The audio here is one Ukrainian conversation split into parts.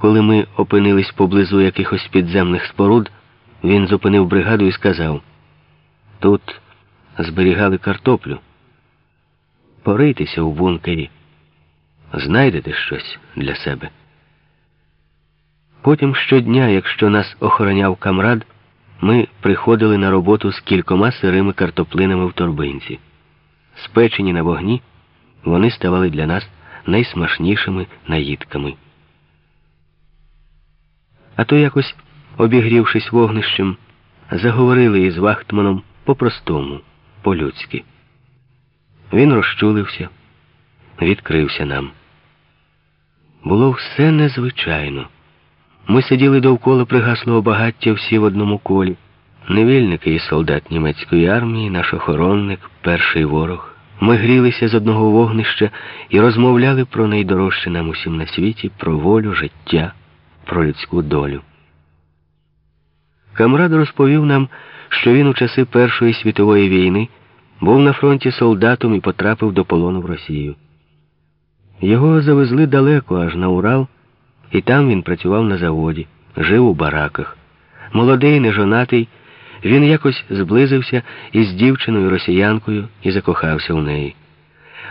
Коли ми опинились поблизу якихось підземних споруд, він зупинив бригаду і сказав: тут зберігали картоплю. Порийтеся у бункері, знайдете щось для себе. Потім щодня, якщо нас охороняв камрад, ми приходили на роботу з кількома сирими картоплинами в торбинці. Спечені на вогні, вони ставали для нас найсмачнішими наїдками. А то якось, обігрівшись вогнищем, заговорили із Вахтманом по-простому, по-людськи. Він розчулився, відкрився нам. Було все незвичайно. Ми сиділи довкола пригаслого багаття всі в одному колі. Невільники і солдат німецької армії, наш охоронник, перший ворог. Ми грілися з одного вогнища і розмовляли про найдорожче нам усім на світі, про волю, життя, про людську долю. Камрад розповів нам, що він у часи Першої світової війни був на фронті солдатом і потрапив до полону в Росію. Його завезли далеко, аж на Урал, і там він працював на заводі, жив у бараках. Молодий, нежонатий, він якось зблизився із дівчиною росіянкою і закохався в неї.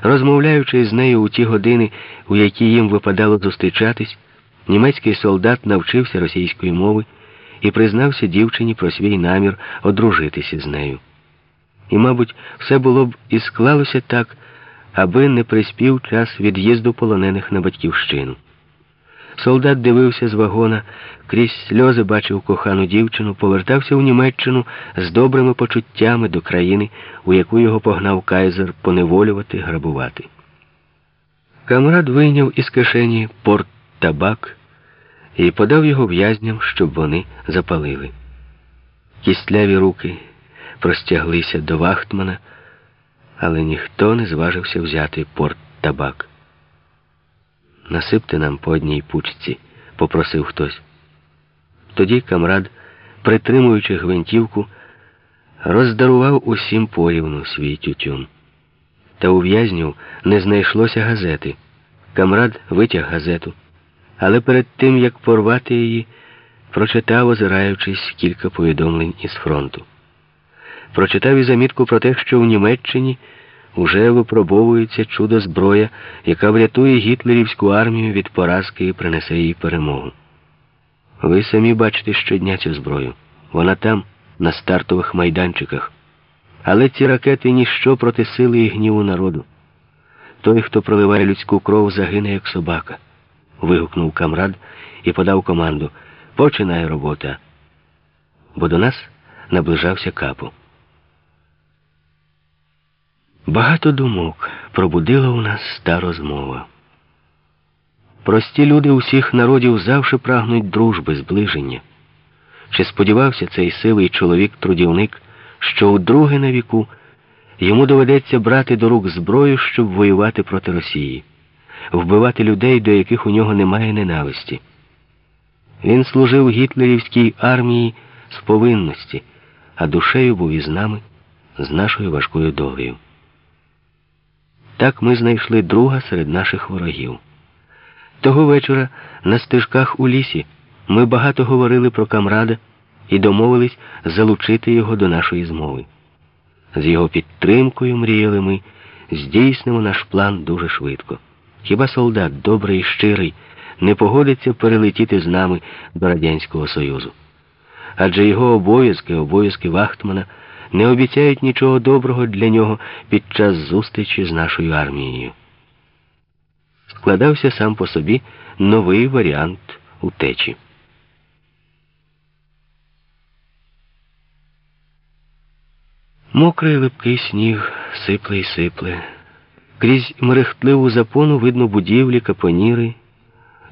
Розмовляючи з нею у ті години, у які їм випадало зустрічатись, німецький солдат навчився російської мови і признався дівчині про свій намір одружитися з нею. І, мабуть, все було б і склалося так, аби не приспів час від'їзду полонених на батьківщину. Солдат дивився з вагона, крізь сльози бачив кохану дівчину, повертався в Німеччину з добрими почуттями до країни, у яку його погнав кайзер поневолювати, грабувати. Камрад вийняв із кишені порт табак і подав його в'язням, щоб вони запалили. Кістляві руки простяглися до Вахтмана, але ніхто не зважився взяти порт табак. Насипте нам по одній пучці, попросив хтось. Тоді камрад, притримуючи гвинтівку, роздарував усім порівну свій тютюн. Та у в'язнів не знайшлося газети. Камрад витяг газету, але перед тим, як порвати її, прочитав, озираючись, кілька повідомлень із фронту. Прочитав і замітку про те, що в Німеччині уже випробовується чудо зброя, яка врятує гітлерівську армію від поразки і принесе їй перемогу. Ви самі бачите щодня цю зброю. Вона там, на стартових майданчиках. Але ці ракети ніщо проти сили і гніву народу. Той, хто проливає людську кров, загине, як собака. Вигукнув камрад і подав команду. Починай робота. Бо до нас наближався капу. Багато думок пробудила у нас та розмова. Прості люди усіх народів завжди прагнуть дружби, зближення. Чи сподівався цей сивий чоловік-трудівник, що удруге на віку йому доведеться брати до рук зброю, щоб воювати проти Росії, вбивати людей, до яких у нього немає ненависті? Він служив гітлерівській армії з повинності, а душею був із нами, з нашою важкою долею. Так ми знайшли друга серед наших ворогів. Того вечора на стежках у лісі ми багато говорили про камрада і домовились залучити його до нашої змови. З його підтримкою мріяли ми, здійснимо наш план дуже швидко. Хіба солдат, добрий і щирий, не погодиться перелетіти з нами до Радянського Союзу? Адже його обов'язки, обов'язки Вахтмана не обіцяють нічого доброго для нього під час зустрічі з нашою армією. Складався сам по собі новий варіант утечі. Мокрий липкий сніг сипле й сипле. Крізь мерехтливу запону видно будівлі, капоніри,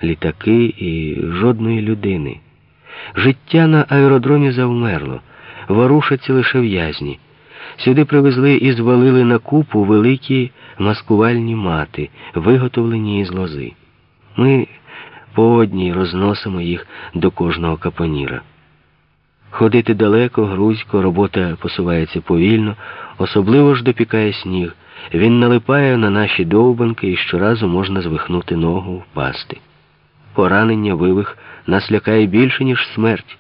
літаки і жодної людини. Життя на аеродромі завмерло ворушаться лише в'язні. Сюди привезли і звалили на купу великі маскувальні мати, виготовлені із лози. Ми по одній розносимо їх до кожного капоніра. Ходити далеко, грузько, робота посувається повільно, особливо ж допікає сніг. Він налипає на наші довбанки і щоразу можна звихнути ногу, впасти. поранення, вивих нас лякає більше, ніж смерть.